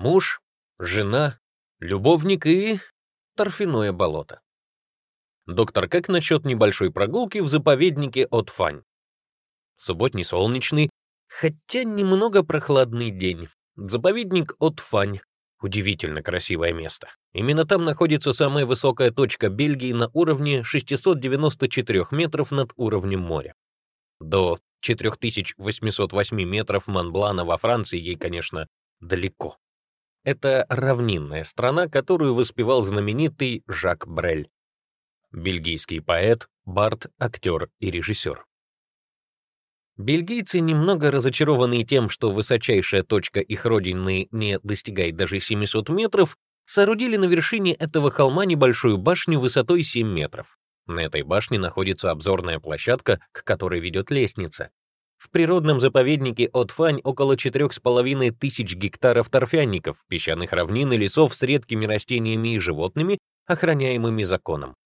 Муж, жена, любовник и торфяное болото. Доктор, как насчет небольшой прогулки в заповеднике от Фань? Субботний солнечный, хотя немного прохладный день. Заповедник от Фань. Удивительно красивое место. Именно там находится самая высокая точка Бельгии на уровне 694 метров над уровнем моря. До 4808 метров Монблана во Франции ей, конечно, далеко. Это равнинная страна, которую воспевал знаменитый Жак Брель. Бельгийский поэт, бард, актер и режиссер. Бельгийцы, немного разочарованные тем, что высочайшая точка их родины не достигает даже 700 метров, соорудили на вершине этого холма небольшую башню высотой 7 метров. На этой башне находится обзорная площадка, к которой ведет лестница. В природном заповеднике Отфань около 4,5 тысяч гектаров торфяников, песчаных равнин и лесов с редкими растениями и животными, охраняемыми законом.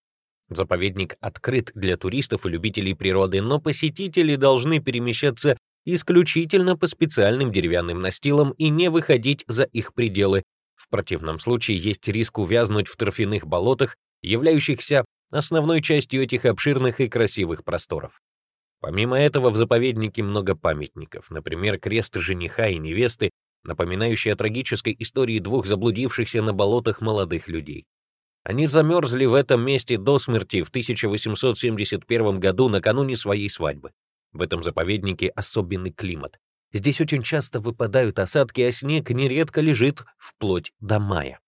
Заповедник открыт для туристов и любителей природы, но посетители должны перемещаться исключительно по специальным деревянным настилам и не выходить за их пределы. В противном случае есть риск увязнуть в торфяных болотах, являющихся основной частью этих обширных и красивых просторов. Помимо этого, в заповеднике много памятников, например, крест жениха и невесты, напоминающий о трагической истории двух заблудившихся на болотах молодых людей. Они замерзли в этом месте до смерти в 1871 году накануне своей свадьбы. В этом заповеднике особенный климат. Здесь очень часто выпадают осадки, а снег нередко лежит вплоть до мая.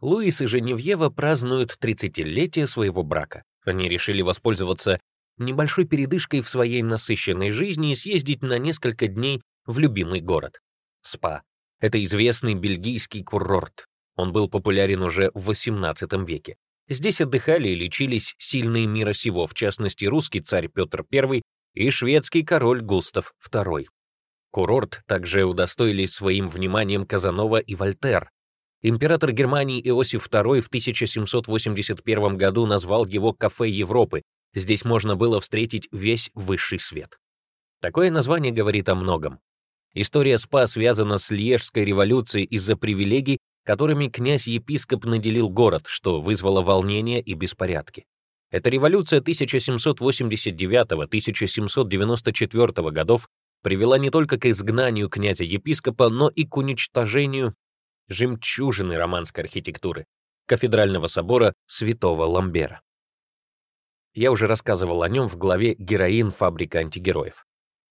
Луис и Женевьева празднуют 30-летие своего брака. Они решили воспользоваться небольшой передышкой в своей насыщенной жизни и съездить на несколько дней в любимый город. СПА — это известный бельгийский курорт, он был популярен уже в XVIII веке. Здесь отдыхали и лечились сильные мира сего, в частности, русский царь Петр I и шведский король Густав II. Курорт также удостоились своим вниманием Казанова и Вольтер. Император Германии Иосиф II в 1781 году назвал его «Кафе Европы». Здесь можно было встретить весь высший свет. Такое название говорит о многом. История СПА связана с Льежской революцией из-за привилегий, которыми князь-епископ наделил город, что вызвало волнение и беспорядки. Эта революция 1789-1794 годов привела не только к изгнанию князя-епископа, но и к уничтожению жемчужины романской архитектуры — кафедрального собора святого Ламбера. Я уже рассказывал о нем в главе «Героин. Фабрика антигероев».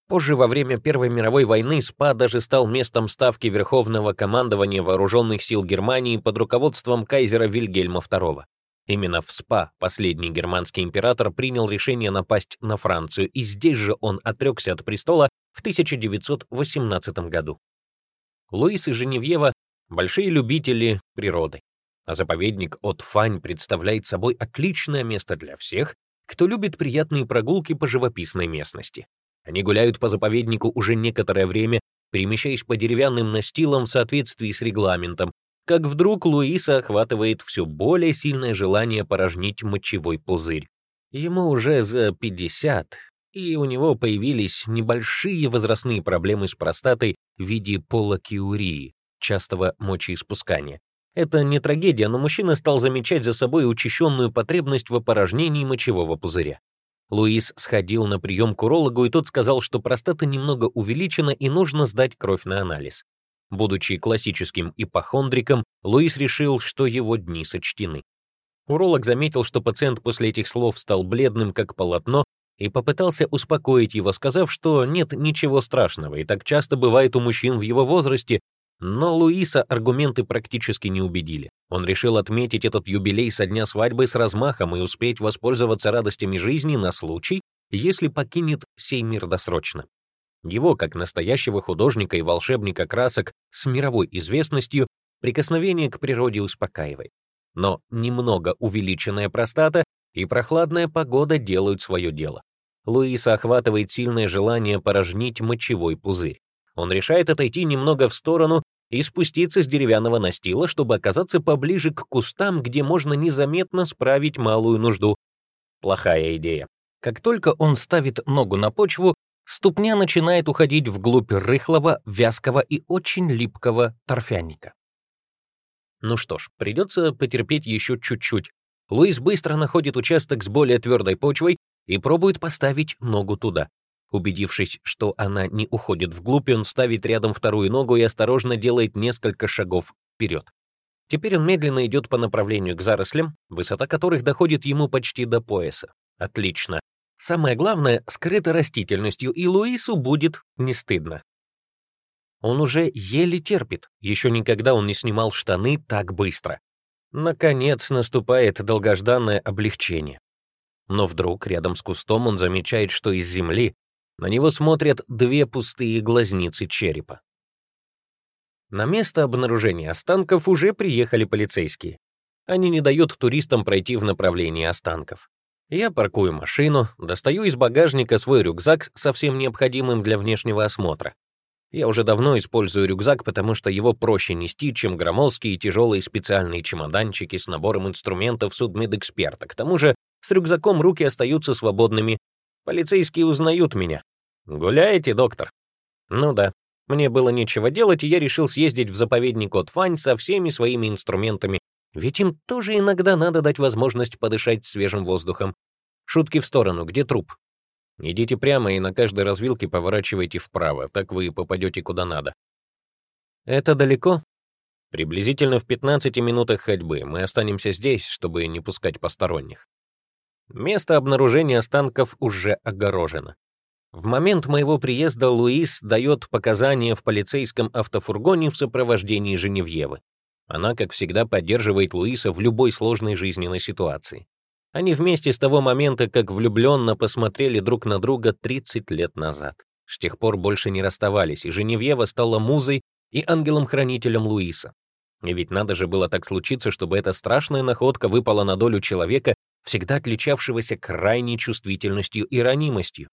Позже, во время Первой мировой войны, СПА даже стал местом ставки Верховного командования Вооруженных сил Германии под руководством кайзера Вильгельма II. Именно в СПА последний германский император принял решение напасть на Францию, и здесь же он отрекся от престола в 1918 году. Луис и Женевьева — большие любители природы, а заповедник от Фань представляет собой отличное место для всех, кто любит приятные прогулки по живописной местности. Они гуляют по заповеднику уже некоторое время, перемещаясь по деревянным настилам в соответствии с регламентом, как вдруг Луиса охватывает все более сильное желание порожнить мочевой пузырь. Ему уже за 50, и у него появились небольшие возрастные проблемы с простатой в виде полокиурии, частого мочеиспускания. Это не трагедия, но мужчина стал замечать за собой учащенную потребность в опорожнении мочевого пузыря. Луис сходил на прием к урологу, и тот сказал, что простата немного увеличена и нужно сдать кровь на анализ. Будучи классическим ипохондриком, Луис решил, что его дни сочтены. Уролог заметил, что пациент после этих слов стал бледным, как полотно, и попытался успокоить его, сказав, что нет ничего страшного, и так часто бывает у мужчин в его возрасте, но Луиса аргументы практически не убедили. Он решил отметить этот юбилей со дня свадьбы с размахом и успеть воспользоваться радостями жизни на случай, если покинет сей мир досрочно. Его, как настоящего художника и волшебника красок с мировой известностью, прикосновение к природе успокаивает. Но немного увеличенная простата и прохладная погода делают свое дело. Луиса охватывает сильное желание порожнить мочевой пузырь. Он решает отойти немного в сторону и спуститься с деревянного настила, чтобы оказаться поближе к кустам, где можно незаметно справить малую нужду. Плохая идея. Как только он ставит ногу на почву, ступня начинает уходить вглубь рыхлого, вязкого и очень липкого торфяника. Ну что ж, придется потерпеть еще чуть-чуть. Луис быстро находит участок с более твердой почвой и пробует поставить ногу туда. Убедившись, что она не уходит вглубь, он ставит рядом вторую ногу и осторожно делает несколько шагов вперед. Теперь он медленно идет по направлению к зарослям, высота которых доходит ему почти до пояса. Отлично. Самое главное, скрыто растительностью, и Луису будет не стыдно. Он уже еле терпит, еще никогда он не снимал штаны так быстро. Наконец наступает долгожданное облегчение. Но вдруг рядом с кустом он замечает, что из земли на него смотрят две пустые глазницы черепа. На место обнаружения останков уже приехали полицейские. Они не дают туристам пройти в направлении останков. Я паркую машину, достаю из багажника свой рюкзак со всем необходимым для внешнего осмотра. Я уже давно использую рюкзак, потому что его проще нести, чем громоздкие и тяжелые специальные чемоданчики с набором инструментов судмедэксперта. К тому же с рюкзаком руки остаются свободными. Полицейские узнают меня. «Гуляете, доктор?» «Ну да. Мне было нечего делать, и я решил съездить в заповедник от Фань со всеми своими инструментами ведь им тоже иногда надо дать возможность подышать свежим воздухом. Шутки в сторону, где труп? Идите прямо и на каждой развилке поворачивайте вправо, так вы попадете куда надо. Это далеко? Приблизительно в 15 минутах ходьбы. Мы останемся здесь, чтобы не пускать посторонних. Место обнаружения останков уже огорожено. В момент моего приезда Луис дает показания в полицейском автофургоне в сопровождении Женевьевы. Она, как всегда, поддерживает Луиса в любой сложной жизненной ситуации. Они вместе с того момента, как влюбленно посмотрели друг на друга 30 лет назад. С тех пор больше не расставались, и Женевьева стала музой и ангелом-хранителем Луиса. И ведь надо же было так случиться, чтобы эта страшная находка выпала на долю человека, всегда отличавшегося крайней чувствительностью и ранимостью.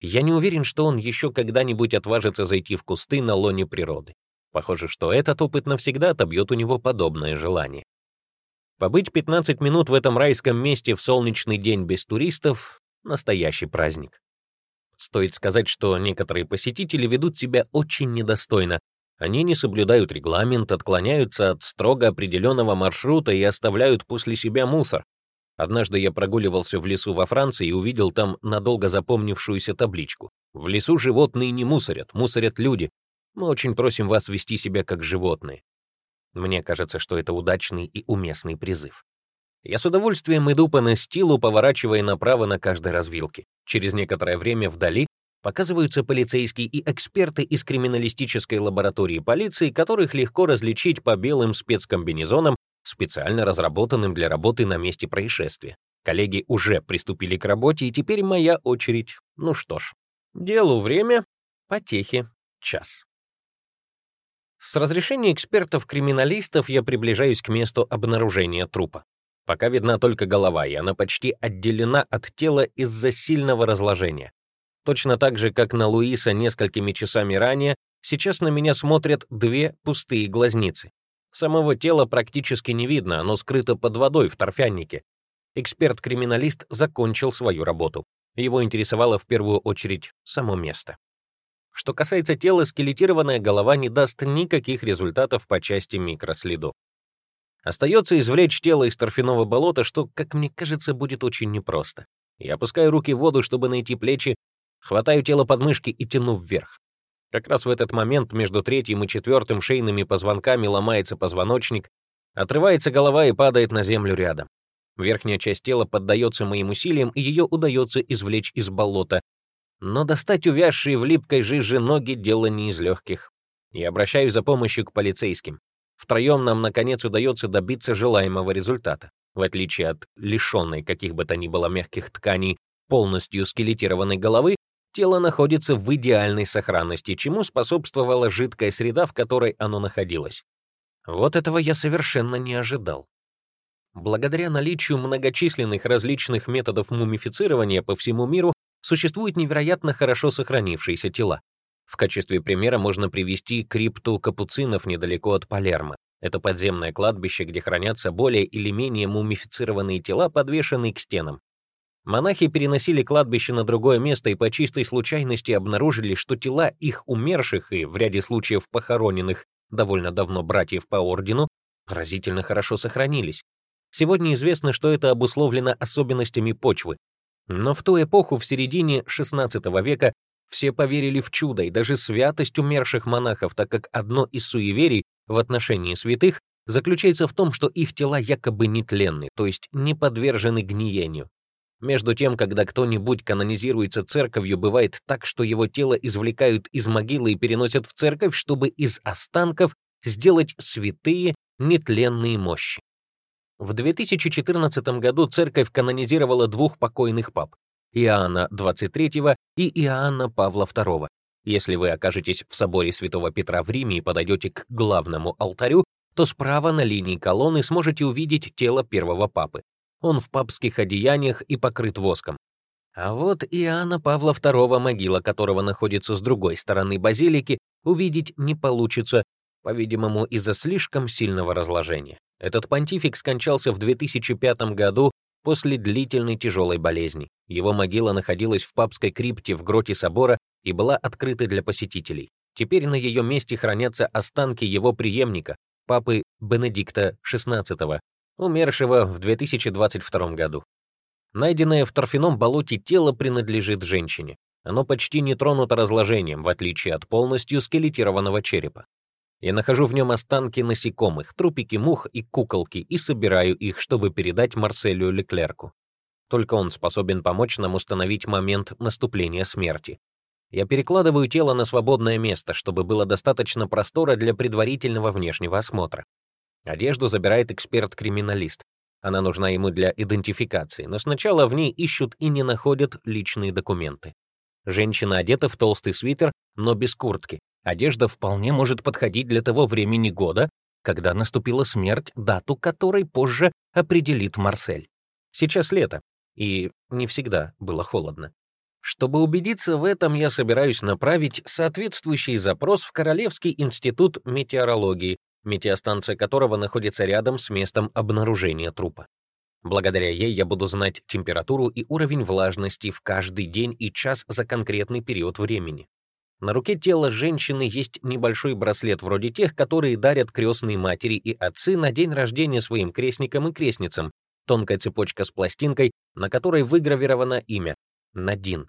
Я не уверен, что он еще когда-нибудь отважится зайти в кусты на лоне природы. Похоже, что этот опыт навсегда отобьет у него подобное желание. Побыть 15 минут в этом райском месте в солнечный день без туристов — настоящий праздник. Стоит сказать, что некоторые посетители ведут себя очень недостойно. Они не соблюдают регламент, отклоняются от строго определенного маршрута и оставляют после себя мусор. Однажды я прогуливался в лесу во Франции и увидел там надолго запомнившуюся табличку. В лесу животные не мусорят, мусорят люди. Мы очень просим вас вести себя как животные. Мне кажется, что это удачный и уместный призыв. Я с удовольствием иду по настилу, поворачивая направо на каждой развилке. Через некоторое время вдали показываются полицейские и эксперты из криминалистической лаборатории полиции, которых легко различить по белым спецкомбинезонам, специально разработанным для работы на месте происшествия. Коллеги уже приступили к работе, и теперь моя очередь. Ну что ж, делу время, потехи час. С разрешения экспертов-криминалистов я приближаюсь к месту обнаружения трупа. Пока видна только голова, и она почти отделена от тела из-за сильного разложения. Точно так же, как на Луиса несколькими часами ранее, сейчас на меня смотрят две пустые глазницы. Самого тела практически не видно, оно скрыто под водой в торфяннике. Эксперт-криминалист закончил свою работу. Его интересовало в первую очередь само место. Что касается тела, скелетированная голова не даст никаких результатов по части микроследов. Остается извлечь тело из торфяного болота, что, как мне кажется, будет очень непросто. Я опускаю руки в воду, чтобы найти плечи, хватаю тело под мышки и тяну вверх. Как раз в этот момент между третьим и четвертым шейными позвонками ломается позвоночник, отрывается голова и падает на землю рядом. Верхняя часть тела поддается моим усилиям, и ее удается извлечь из болота, но достать увязшие в липкой жиже ноги — дело не из легких. Я обращаюсь за помощью к полицейским. Втроем нам, наконец, удается добиться желаемого результата. В отличие от лишенной каких бы то ни было мягких тканей полностью скелетированной головы, тело находится в идеальной сохранности, чему способствовала жидкая среда, в которой оно находилось. Вот этого я совершенно не ожидал. Благодаря наличию многочисленных различных методов мумифицирования по всему миру, существуют невероятно хорошо сохранившиеся тела. В качестве примера можно привести крипту капуцинов недалеко от Палермо. Это подземное кладбище, где хранятся более или менее мумифицированные тела, подвешенные к стенам. Монахи переносили кладбище на другое место и по чистой случайности обнаружили, что тела их умерших и в ряде случаев похороненных довольно давно братьев по ордену поразительно хорошо сохранились. Сегодня известно, что это обусловлено особенностями почвы. Но в ту эпоху, в середине XVI века, все поверили в чудо и даже святость умерших монахов, так как одно из суеверий в отношении святых заключается в том, что их тела якобы нетленны, то есть не подвержены гниению. Между тем, когда кто-нибудь канонизируется церковью, бывает так, что его тело извлекают из могилы и переносят в церковь, чтобы из останков сделать святые, нетленные мощи. В 2014 году церковь канонизировала двух покойных пап — Иоанна XXIII и Иоанна Павла II. Если вы окажетесь в соборе Святого Петра в Риме и подойдете к главному алтарю, то справа на линии колонны сможете увидеть тело первого папы. Он в папских одеяниях и покрыт воском. А вот Иоанна Павла II, могила которого находится с другой стороны базилики, увидеть не получится, по-видимому, из-за слишком сильного разложения. Этот понтифик скончался в 2005 году после длительной тяжелой болезни. Его могила находилась в папской крипте в гроте собора и была открыта для посетителей. Теперь на ее месте хранятся останки его преемника, папы Бенедикта XVI, умершего в 2022 году. Найденное в торфяном болоте тело принадлежит женщине. Оно почти не тронуто разложением, в отличие от полностью скелетированного черепа. Я нахожу в нем останки насекомых, трупики мух и куколки и собираю их, чтобы передать Марселю Леклерку. Только он способен помочь нам установить момент наступления смерти. Я перекладываю тело на свободное место, чтобы было достаточно простора для предварительного внешнего осмотра. Одежду забирает эксперт-криминалист. Она нужна ему для идентификации, но сначала в ней ищут и не находят личные документы. Женщина одета в толстый свитер, но без куртки. Одежда вполне может подходить для того времени года, когда наступила смерть, дату которой позже определит Марсель. Сейчас лето, и не всегда было холодно. Чтобы убедиться в этом, я собираюсь направить соответствующий запрос в Королевский институт метеорологии, метеостанция которого находится рядом с местом обнаружения трупа. Благодаря ей я буду знать температуру и уровень влажности в каждый день и час за конкретный период времени. На руке тела женщины есть небольшой браслет вроде тех, которые дарят крестные матери и отцы на день рождения своим крестникам и крестницам, тонкая цепочка с пластинкой, на которой выгравировано имя — Надин.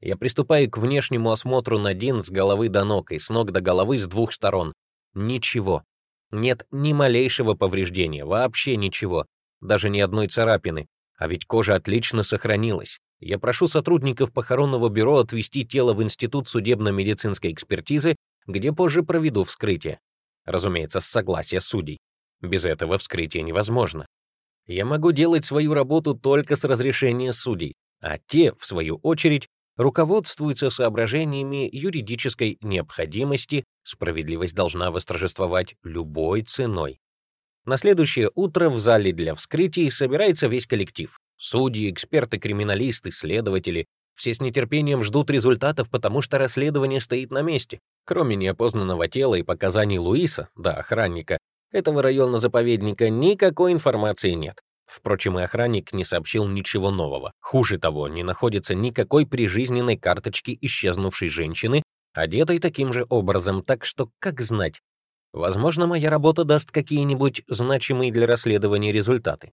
Я приступаю к внешнему осмотру Надин с головы до ног и с ног до головы с двух сторон. Ничего. Нет ни малейшего повреждения, вообще ничего, даже ни одной царапины. А ведь кожа отлично сохранилась. Я прошу сотрудников похоронного бюро отвезти тело в Институт судебно-медицинской экспертизы, где позже проведу вскрытие. Разумеется, с согласия судей. Без этого вскрытие невозможно. Я могу делать свою работу только с разрешения судей, а те, в свою очередь, руководствуются соображениями юридической необходимости, справедливость должна восторжествовать любой ценой. На следующее утро в зале для вскрытий собирается весь коллектив. Судьи, эксперты, криминалисты, следователи. Все с нетерпением ждут результатов, потому что расследование стоит на месте. Кроме неопознанного тела и показаний Луиса, да, охранника, этого района заповедника никакой информации нет. Впрочем, и охранник не сообщил ничего нового. Хуже того, не находится никакой прижизненной карточки исчезнувшей женщины, одетой таким же образом, так что, как знать, возможно, моя работа даст какие-нибудь значимые для расследования результаты.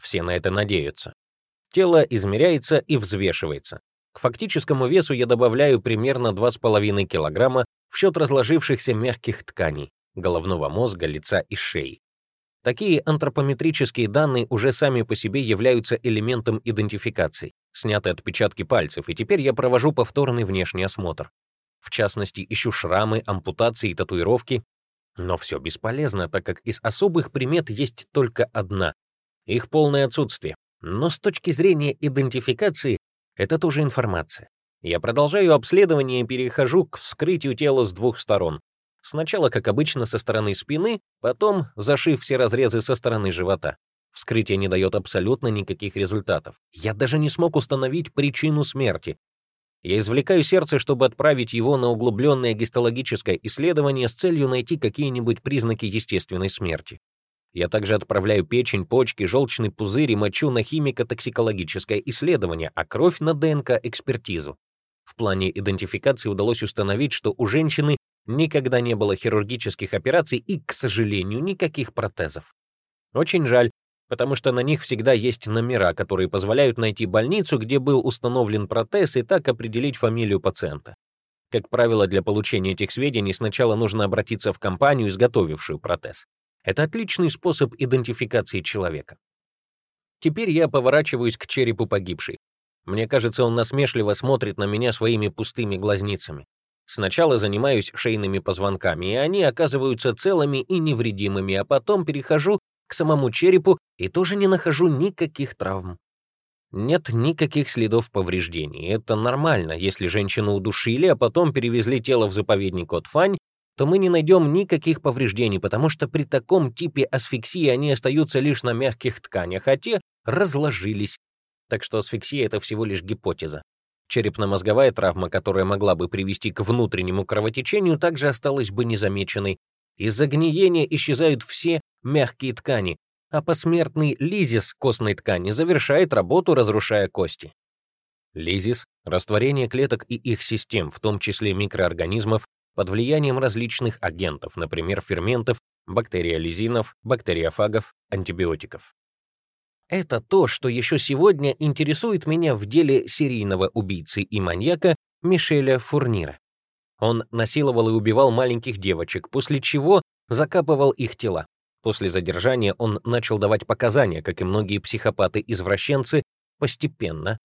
Все на это надеются. Тело измеряется и взвешивается. К фактическому весу я добавляю примерно 2,5 килограмма в счет разложившихся мягких тканей, головного мозга, лица и шеи. Такие антропометрические данные уже сами по себе являются элементом идентификации, сняты отпечатки пальцев, и теперь я провожу повторный внешний осмотр. В частности, ищу шрамы, ампутации и татуировки, но все бесполезно, так как из особых примет есть только одна — их полное отсутствие. Но с точки зрения идентификации это тоже информация. Я продолжаю обследование и перехожу к вскрытию тела с двух сторон. Сначала, как обычно, со стороны спины, потом зашив все разрезы со стороны живота. Вскрытие не дает абсолютно никаких результатов. Я даже не смог установить причину смерти. Я извлекаю сердце, чтобы отправить его на углубленное гистологическое исследование с целью найти какие-нибудь признаки естественной смерти. Я также отправляю печень, почки, желчный пузырь и мочу на химико-токсикологическое исследование, а кровь на ДНК-экспертизу. В плане идентификации удалось установить, что у женщины никогда не было хирургических операций и, к сожалению, никаких протезов. Очень жаль, потому что на них всегда есть номера, которые позволяют найти больницу, где был установлен протез, и так определить фамилию пациента. Как правило, для получения этих сведений сначала нужно обратиться в компанию, изготовившую протез. Это отличный способ идентификации человека. Теперь я поворачиваюсь к черепу погибшей. Мне кажется, он насмешливо смотрит на меня своими пустыми глазницами. Сначала занимаюсь шейными позвонками, и они оказываются целыми и невредимыми, а потом перехожу к самому черепу и тоже не нахожу никаких травм. Нет никаких следов повреждений. Это нормально. Если женщину удушили, а потом перевезли тело в заповедник Отфань, то мы не найдем никаких повреждений, потому что при таком типе асфиксии они остаются лишь на мягких тканях, а те разложились. Так что асфиксия — это всего лишь гипотеза. Черепно-мозговая травма, которая могла бы привести к внутреннему кровотечению, также осталась бы незамеченной. Из-за гниения исчезают все мягкие ткани, а посмертный лизис костной ткани завершает работу, разрушая кости. Лизис — растворение клеток и их систем, в том числе микроорганизмов, под влиянием различных агентов, например, ферментов, бактериолизинов, бактериофагов, антибиотиков. Это то, что еще сегодня интересует меня в деле серийного убийцы и маньяка Мишеля Фурнира. Он насиловал и убивал маленьких девочек, после чего закапывал их тела. После задержания он начал давать показания, как и многие психопаты-извращенцы, постепенно.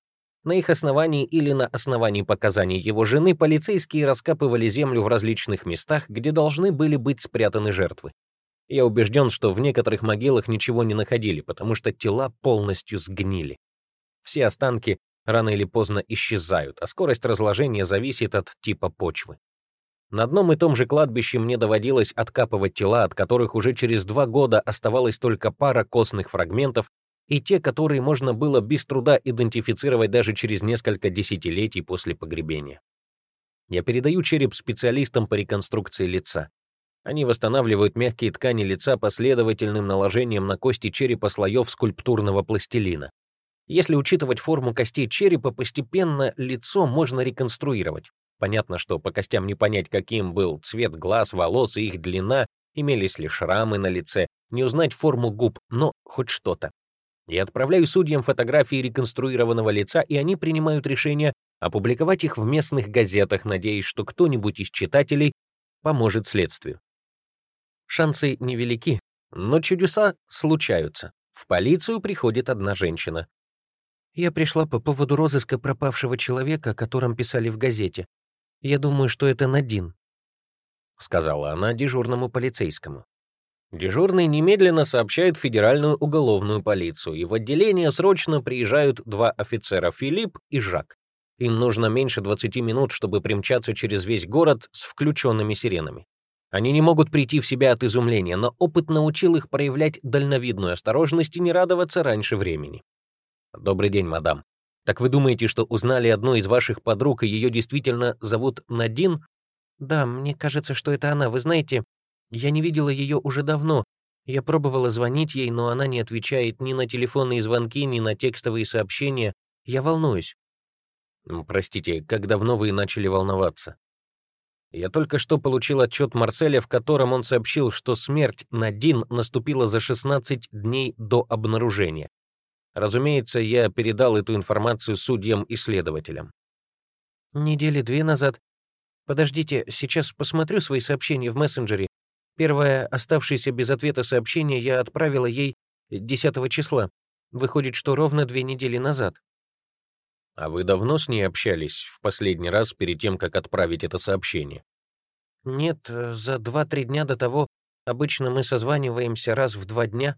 На их основании или на основании показаний его жены полицейские раскапывали землю в различных местах, где должны были быть спрятаны жертвы. Я убежден, что в некоторых могилах ничего не находили, потому что тела полностью сгнили. Все останки рано или поздно исчезают, а скорость разложения зависит от типа почвы. На одном и том же кладбище мне доводилось откапывать тела, от которых уже через два года оставалась только пара костных фрагментов, и те, которые можно было без труда идентифицировать даже через несколько десятилетий после погребения. Я передаю череп специалистам по реконструкции лица. Они восстанавливают мягкие ткани лица последовательным наложением на кости черепа слоев скульптурного пластилина. Если учитывать форму костей черепа, постепенно лицо можно реконструировать. Понятно, что по костям не понять, каким был цвет глаз, волос и их длина, имелись ли шрамы на лице, не узнать форму губ, но хоть что-то. Я отправляю судьям фотографии реконструированного лица, и они принимают решение опубликовать их в местных газетах, надеясь, что кто-нибудь из читателей поможет следствию. Шансы невелики, но чудеса случаются. В полицию приходит одна женщина. Я пришла по поводу розыска пропавшего человека, о котором писали в газете. Я думаю, что это Надин, сказала она дежурному полицейскому. Дежурный немедленно сообщает в Федеральную уголовную полицию, и в отделение срочно приезжают два офицера Филипп и Жак. Им нужно меньше 20 минут, чтобы примчаться через весь город с включенными сиренами. Они не могут прийти в себя от изумления, но опыт научил их проявлять дальновидную осторожность и не радоваться раньше времени. «Добрый день, мадам. Так вы думаете, что узнали одну из ваших подруг, и ее действительно зовут Надин?» «Да, мне кажется, что это она. Вы знаете, я не видела ее уже давно. Я пробовала звонить ей, но она не отвечает ни на телефонные звонки, ни на текстовые сообщения. Я волнуюсь». «Простите, как давно вы начали волноваться?» Я только что получил отчет Марселя, в котором он сообщил, что смерть Надин наступила за 16 дней до обнаружения. Разумеется, я передал эту информацию судьям и следователям. Недели две назад. Подождите, сейчас посмотрю свои сообщения в мессенджере. Первое оставшееся без ответа сообщение я отправила ей 10 числа. Выходит, что ровно две недели назад. А вы давно с ней общались в последний раз перед тем, как отправить это сообщение? Нет, э, за два-три дня до того. Обычно мы созваниваемся раз в два дня.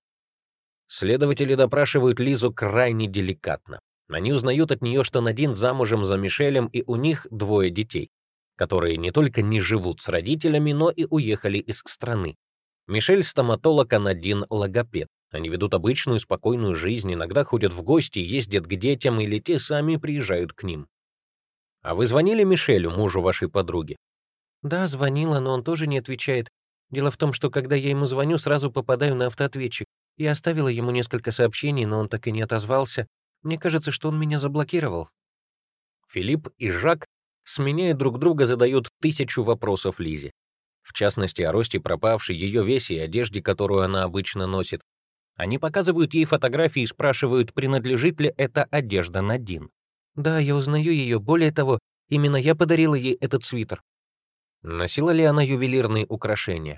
Следователи допрашивают Лизу крайне деликатно. Они узнают от нее, что Надин замужем за Мишелем, и у них двое детей, которые не только не живут с родителями, но и уехали из страны. Мишель — стоматолог, а Надин — логопед. Они ведут обычную спокойную жизнь, иногда ходят в гости, ездят к детям, или те сами приезжают к ним. А вы звонили Мишелю, мужу вашей подруги? Да, звонила, но он тоже не отвечает. Дело в том, что когда я ему звоню, сразу попадаю на автоответчик. Я оставила ему несколько сообщений, но он так и не отозвался. Мне кажется, что он меня заблокировал. Филипп и Жак, сменяя друг друга, задают тысячу вопросов Лизе. В частности, о росте пропавшей, ее весе и одежде, которую она обычно носит. Они показывают ей фотографии и спрашивают, принадлежит ли эта одежда Надин. Да, я узнаю ее. Более того, именно я подарила ей этот свитер. Носила ли она ювелирные украшения?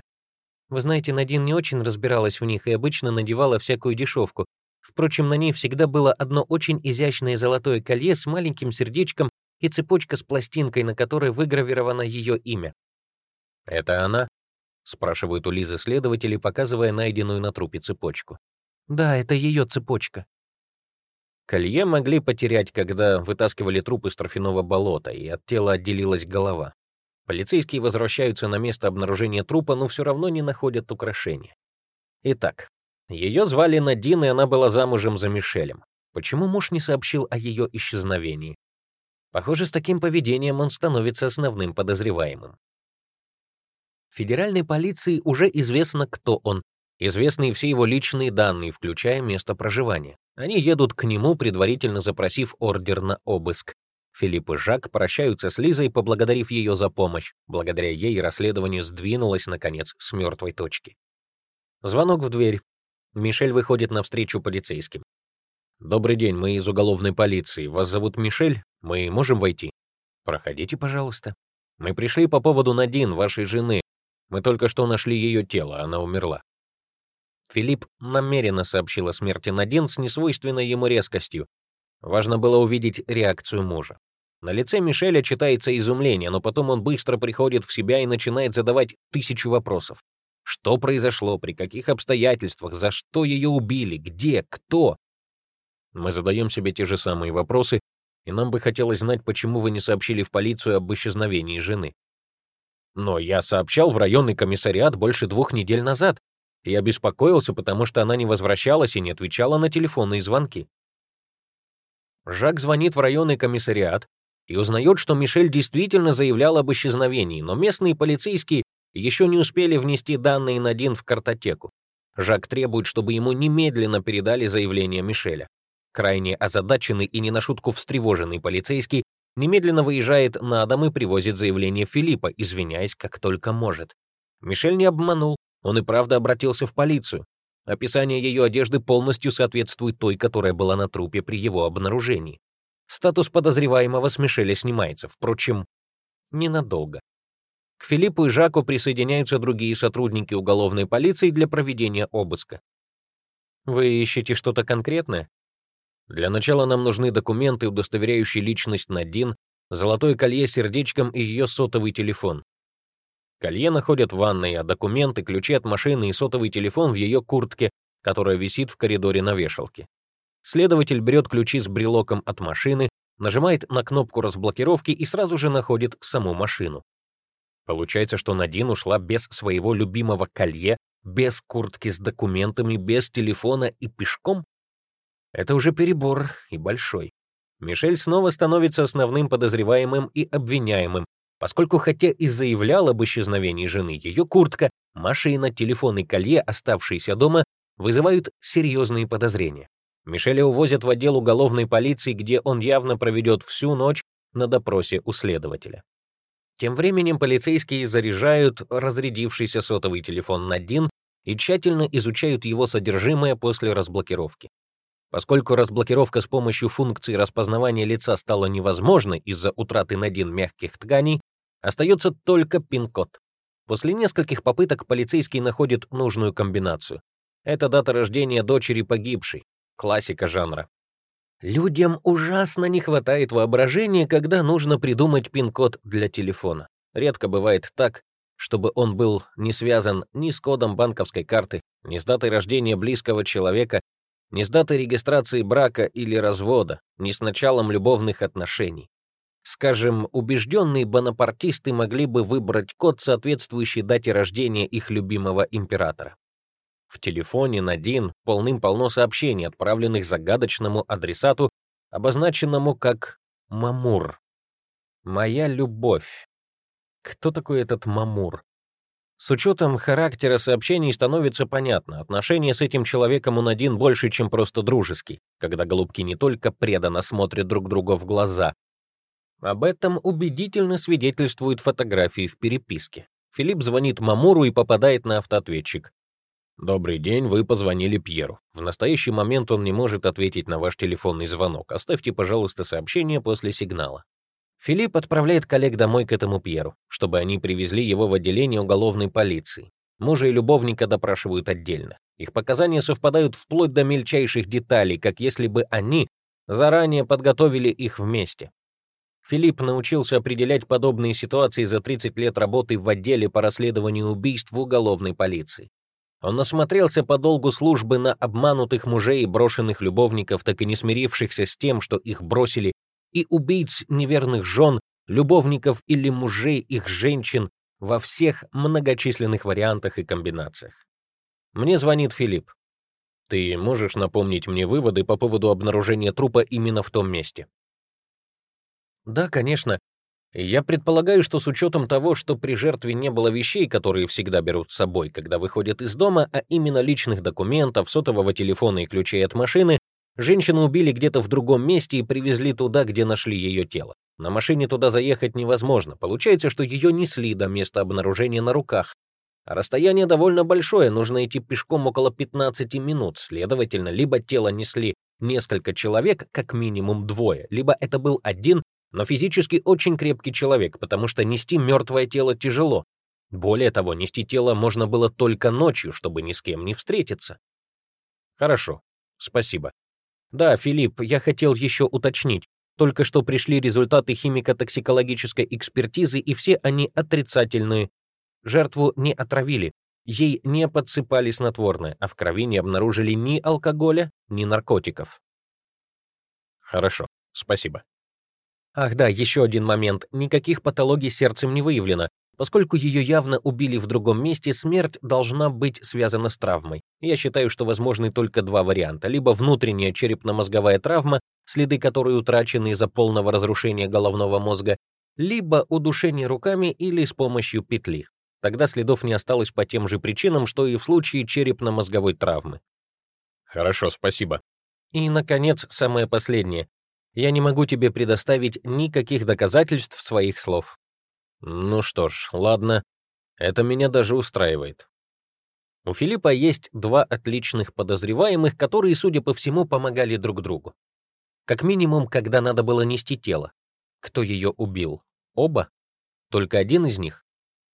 Вы знаете, Надин не очень разбиралась в них и обычно надевала всякую дешевку. Впрочем, на ней всегда было одно очень изящное золотое колье с маленьким сердечком и цепочка с пластинкой, на которой выгравировано ее имя. «Это она?» — спрашивают у Лизы следователи, показывая найденную на трупе цепочку. «Да, это ее цепочка». Колье могли потерять, когда вытаскивали труп из торфяного болота, и от тела отделилась голова. Полицейские возвращаются на место обнаружения трупа, но все равно не находят украшения. Итак, ее звали Надин, и она была замужем за Мишелем. Почему муж не сообщил о ее исчезновении? Похоже, с таким поведением он становится основным подозреваемым. Федеральной полиции уже известно, кто он. Известны все его личные данные, включая место проживания. Они едут к нему, предварительно запросив ордер на обыск. Филипп и Жак прощаются с Лизой, поблагодарив ее за помощь. Благодаря ей расследование сдвинулось, наконец, с мертвой точки. Звонок в дверь. Мишель выходит навстречу полицейским. «Добрый день, мы из уголовной полиции. Вас зовут Мишель? Мы можем войти?» «Проходите, пожалуйста. Мы пришли по поводу Надин, вашей жены. Мы только что нашли ее тело, она умерла». Филипп намеренно сообщил о смерти Надин с несвойственной ему резкостью. Важно было увидеть реакцию мужа. На лице Мишеля читается изумление, но потом он быстро приходит в себя и начинает задавать тысячу вопросов. Что произошло, при каких обстоятельствах, за что ее убили, где, кто? Мы задаем себе те же самые вопросы, и нам бы хотелось знать, почему вы не сообщили в полицию об исчезновении жены. Но я сообщал в районный комиссариат больше двух недель назад. Я беспокоился, потому что она не возвращалась и не отвечала на телефонные звонки. Жак звонит в районный комиссариат и узнает, что Мишель действительно заявлял об исчезновении, но местные полицейские еще не успели внести данные на Дин в картотеку. Жак требует, чтобы ему немедленно передали заявление Мишеля. Крайне озадаченный и не на шутку встревоженный полицейский немедленно выезжает на дом и привозит заявление Филиппа, извиняясь как только может. Мишель не обманул, он и правда обратился в полицию. Описание ее одежды полностью соответствует той, которая была на трупе при его обнаружении. Статус подозреваемого с Мишеля снимается, впрочем, ненадолго. К Филиппу и Жаку присоединяются другие сотрудники уголовной полиции для проведения обыска. Вы ищете что-то конкретное? Для начала нам нужны документы, удостоверяющие личность Надин, золотое колье с сердечком и ее сотовый телефон. Колье находят в ванной, а документы, ключи от машины и сотовый телефон в ее куртке, которая висит в коридоре на вешалке. Следователь берет ключи с брелоком от машины, нажимает на кнопку разблокировки и сразу же находит саму машину. Получается, что Надин ушла без своего любимого колье, без куртки с документами, без телефона и пешком? Это уже перебор и большой. Мишель снова становится основным подозреваемым и обвиняемым, поскольку хотя и заявлял об исчезновении жены, ее куртка, машина, телефон и колье, оставшиеся дома, вызывают серьезные подозрения. Мишеля увозят в отдел уголовной полиции, где он явно проведет всю ночь на допросе у следователя. Тем временем полицейские заряжают разрядившийся сотовый телефон на Дин и тщательно изучают его содержимое после разблокировки. Поскольку разблокировка с помощью функции распознавания лица стала невозможной из-за утраты на Дин мягких тканей, остается только пин-код. После нескольких попыток полицейский находит нужную комбинацию. Это дата рождения дочери погибшей, классика жанра. Людям ужасно не хватает воображения, когда нужно придумать пин-код для телефона. Редко бывает так, чтобы он был не связан ни с кодом банковской карты, ни с датой рождения близкого человека, ни с датой регистрации брака или развода, ни с началом любовных отношений. Скажем, убежденные бонапартисты могли бы выбрать код, соответствующий дате рождения их любимого императора. В телефоне Надин полным-полно сообщений, отправленных загадочному адресату, обозначенному как «Мамур». «Моя любовь». Кто такой этот Мамур? С учетом характера сообщений становится понятно, отношения с этим человеком он один больше, чем просто дружеский, когда голубки не только преданно смотрят друг другу в глаза. Об этом убедительно свидетельствуют фотографии в переписке. Филипп звонит Мамуру и попадает на автоответчик. «Добрый день, вы позвонили Пьеру. В настоящий момент он не может ответить на ваш телефонный звонок. Оставьте, пожалуйста, сообщение после сигнала». Филипп отправляет коллег домой к этому Пьеру, чтобы они привезли его в отделение уголовной полиции. Мужа и любовника допрашивают отдельно. Их показания совпадают вплоть до мельчайших деталей, как если бы они заранее подготовили их вместе. Филипп научился определять подобные ситуации за 30 лет работы в отделе по расследованию убийств в уголовной полиции. Он насмотрелся по долгу службы на обманутых мужей и брошенных любовников, так и не смирившихся с тем, что их бросили, и убийц неверных жен, любовников или мужей их женщин во всех многочисленных вариантах и комбинациях. Мне звонит Филипп. Ты можешь напомнить мне выводы по поводу обнаружения трупа именно в том месте? Да, конечно. Я предполагаю, что с учетом того, что при жертве не было вещей, которые всегда берут с собой, когда выходят из дома, а именно личных документов, сотового телефона и ключей от машины, женщину убили где-то в другом месте и привезли туда, где нашли ее тело. На машине туда заехать невозможно. Получается, что ее несли до места обнаружения на руках. А расстояние довольно большое, нужно идти пешком около 15 минут. Следовательно, либо тело несли несколько человек, как минимум двое, либо это был один но физически очень крепкий человек, потому что нести мертвое тело тяжело. Более того, нести тело можно было только ночью, чтобы ни с кем не встретиться. Хорошо, спасибо. Да, Филипп, я хотел еще уточнить. Только что пришли результаты химико-токсикологической экспертизы, и все они отрицательные. Жертву не отравили, ей не подсыпали снотворное, а в крови не обнаружили ни алкоголя, ни наркотиков. Хорошо, спасибо. Ах да, еще один момент. Никаких патологий сердцем не выявлено. Поскольку ее явно убили в другом месте, смерть должна быть связана с травмой. Я считаю, что возможны только два варианта. Либо внутренняя черепно-мозговая травма, следы которой утрачены из-за полного разрушения головного мозга, либо удушение руками или с помощью петли. Тогда следов не осталось по тем же причинам, что и в случае черепно-мозговой травмы. Хорошо, спасибо. И, наконец, самое последнее. Я не могу тебе предоставить никаких доказательств своих слов. Ну что ж, ладно. Это меня даже устраивает. У Филиппа есть два отличных подозреваемых, которые, судя по всему, помогали друг другу. Как минимум, когда надо было нести тело. Кто ее убил? Оба? Только один из них?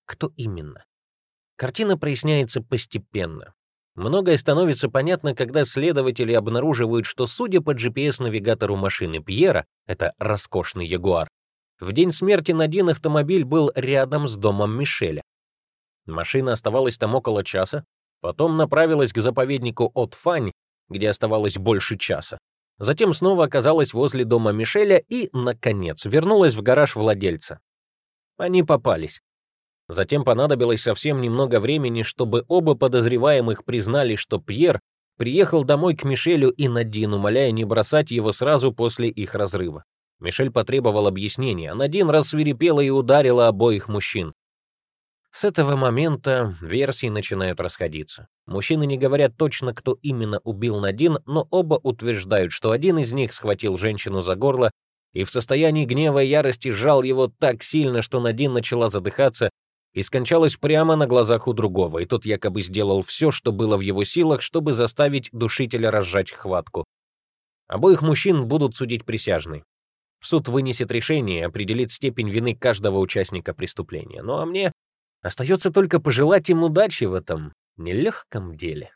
Кто именно? Картина проясняется постепенно. Многое становится понятно, когда следователи обнаруживают, что, судя по GPS-навигатору машины Пьера, это роскошный Ягуар, в день смерти Надин автомобиль был рядом с домом Мишеля. Машина оставалась там около часа, потом направилась к заповеднику Отфань, где оставалось больше часа. Затем снова оказалась возле дома Мишеля и, наконец, вернулась в гараж владельца. Они попались. Затем понадобилось совсем немного времени, чтобы оба подозреваемых признали, что Пьер приехал домой к Мишелю и Надин, умоляя не бросать его сразу после их разрыва. Мишель потребовал объяснения, а Надин рассвирепела и ударила обоих мужчин. С этого момента версии начинают расходиться. Мужчины не говорят точно, кто именно убил Надин, но оба утверждают, что один из них схватил женщину за горло и в состоянии гнева и ярости сжал его так сильно, что Надин начала задыхаться и скончалась прямо на глазах у другого, и тот якобы сделал все, что было в его силах, чтобы заставить душителя разжать хватку. Обоих мужчин будут судить присяжные. Суд вынесет решение и определит степень вины каждого участника преступления. Ну а мне остается только пожелать им удачи в этом нелегком деле.